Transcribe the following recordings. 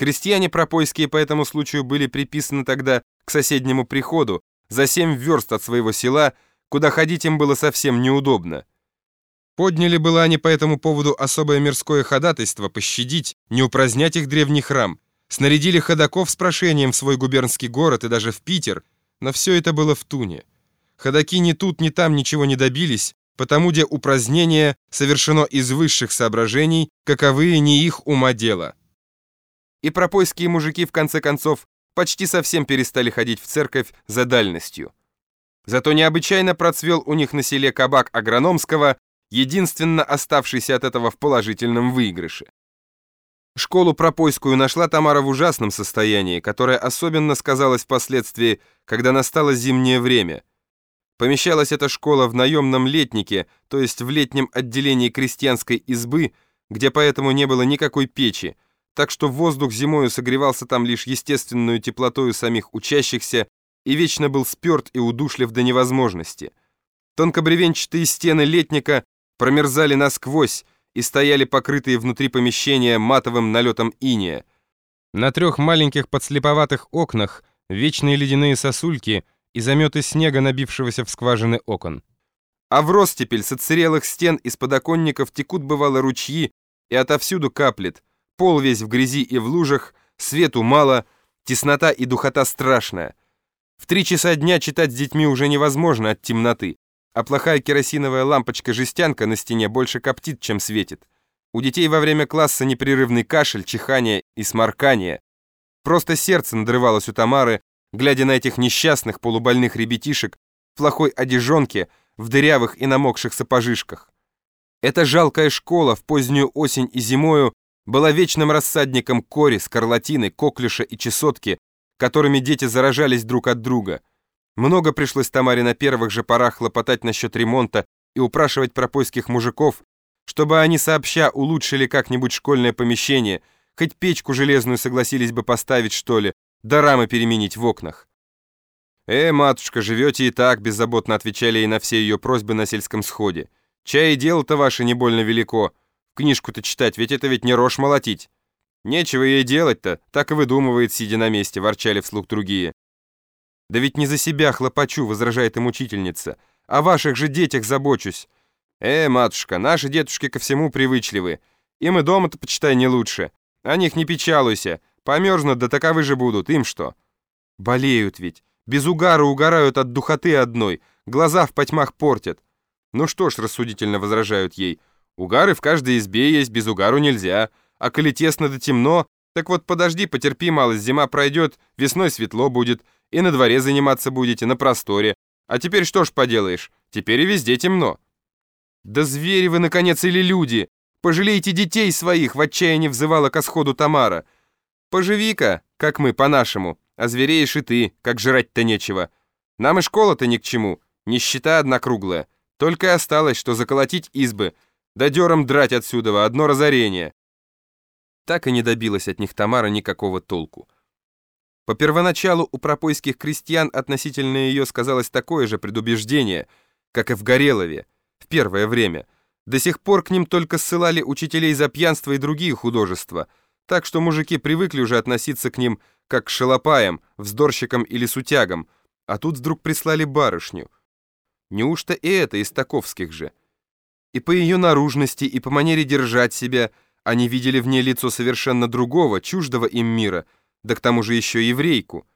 Крестьяне пропойские по этому случаю были приписаны тогда к соседнему приходу, за семь верст от своего села, куда ходить им было совсем неудобно. Подняли было они по этому поводу особое мирское ходатайство пощадить, не упразднять их древний храм. Снарядили ходаков с прошением в свой губернский город и даже в Питер, но все это было в туне. Ходаки ни тут, ни там ничего не добились, потому где упразднение совершено из высших соображений, каковые не их ума дело. И пропойские мужики, в конце концов, почти совсем перестали ходить в церковь за дальностью. Зато необычайно процвел у них на селе кабак Агрономского, единственно оставшийся от этого в положительном выигрыше. Школу пропойскую нашла Тамара в ужасном состоянии, которое особенно сказалось впоследствии, когда настало зимнее время. Помещалась эта школа в наемном летнике, то есть в летнем отделении крестьянской избы, где поэтому не было никакой печи, так что воздух зимою согревался там лишь естественную теплотою самих учащихся и вечно был сперт и удушлив до невозможности. Тонкобревенчатые стены летника промерзали насквозь и стояли покрытые внутри помещения матовым налетом иния. На трех маленьких подслеповатых окнах вечные ледяные сосульки и заметы снега, набившегося в скважины окон. А в ростепель с отсырелых стен из подоконников текут бывало ручьи и отовсюду каплет, пол весь в грязи и в лужах, свету мало, теснота и духота страшная. В три часа дня читать с детьми уже невозможно от темноты, а плохая керосиновая лампочка-жестянка на стене больше коптит, чем светит. У детей во время класса непрерывный кашель, чихание и сморкание. Просто сердце надрывалось у Тамары, глядя на этих несчастных полубольных ребятишек в плохой одежонке, в дырявых и намокших сапожишках. Эта жалкая школа в позднюю осень и зимою была вечным рассадником кори, скарлатины, коклюша и чесотки, которыми дети заражались друг от друга. Много пришлось Тамаре на первых же порах хлопотать насчет ремонта и упрашивать пропойских мужиков, чтобы они сообща улучшили как-нибудь школьное помещение, хоть печку железную согласились бы поставить, что ли, да рамы переменить в окнах. «Э, матушка, живете и так», — беззаботно отвечали ей на все ее просьбы на сельском сходе. «Чай и дело-то ваше не больно велико. Книжку-то читать, ведь это ведь не рожь молотить». «Нечего ей делать-то, так и выдумывает, сидя на месте», — ворчали вслух другие. «Да ведь не за себя хлопочу», — возражает им учительница. «О ваших же детях забочусь». «Э, матушка, наши дедушки ко всему привычливы. И дома-то, почитай, не лучше. О них не печалуйся. Померзнут, да таковы же будут. Им что?» «Болеют ведь. Без угара угорают от духоты одной. Глаза в потьмах портят». «Ну что ж», — рассудительно возражают ей, «угары в каждой избе есть, без угару нельзя». А коли тесно да темно, так вот подожди, потерпи малость, зима пройдет, весной светло будет, и на дворе заниматься будете, на просторе. А теперь что ж поделаешь, теперь и везде темно. Да звери вы, наконец, или люди! Пожалейте детей своих, в отчаянии взывала к сходу Тамара. Поживи-ка, как мы, по-нашему, а звереешь и ты, как жрать-то нечего. Нам и школа-то ни к чему, нищета одна круглая. Только и осталось, что заколотить избы, да дером драть отсюда, одно разорение так и не добилась от них Тамара никакого толку. По первоначалу у пропойских крестьян относительно ее сказалось такое же предубеждение, как и в Горелове, в первое время. До сих пор к ним только ссылали учителей за пьянство и другие художества, так что мужики привыкли уже относиться к ним как к шалопаям, вздорщикам или сутягам, а тут вдруг прислали барышню. Неужто и это из таковских же? И по ее наружности, и по манере держать себя – они видели в ней лицо совершенно другого, чуждого им мира, да к тому же еще еврейку.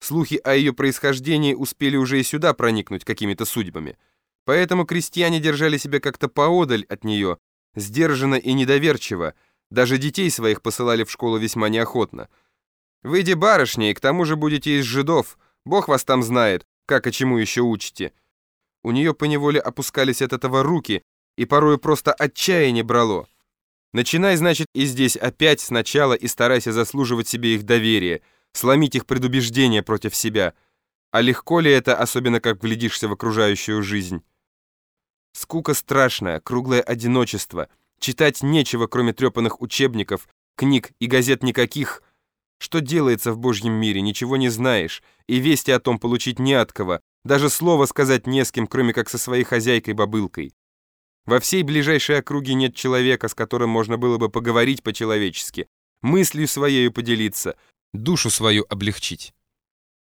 Слухи о ее происхождении успели уже и сюда проникнуть какими-то судьбами. Поэтому крестьяне держали себя как-то поодаль от нее, сдержанно и недоверчиво, даже детей своих посылали в школу весьма неохотно. «Выйди барышня, и к тому же будете из жидов, Бог вас там знает, как и чему еще учите». У нее поневоле опускались от этого руки, и порою просто отчаяние брало. Начинай, значит, и здесь опять сначала и старайся заслуживать себе их доверие, сломить их предубеждения против себя. А легко ли это, особенно как глядишься в окружающую жизнь? Скука страшная, круглое одиночество. Читать нечего, кроме трепанных учебников, книг и газет никаких. Что делается в Божьем мире, ничего не знаешь, и вести о том получить не от кого, даже слова сказать не с кем, кроме как со своей хозяйкой-бабылкой. Во всей ближайшей округе нет человека, с которым можно было бы поговорить по-человечески. мыслью своею поделиться, душу свою облегчить.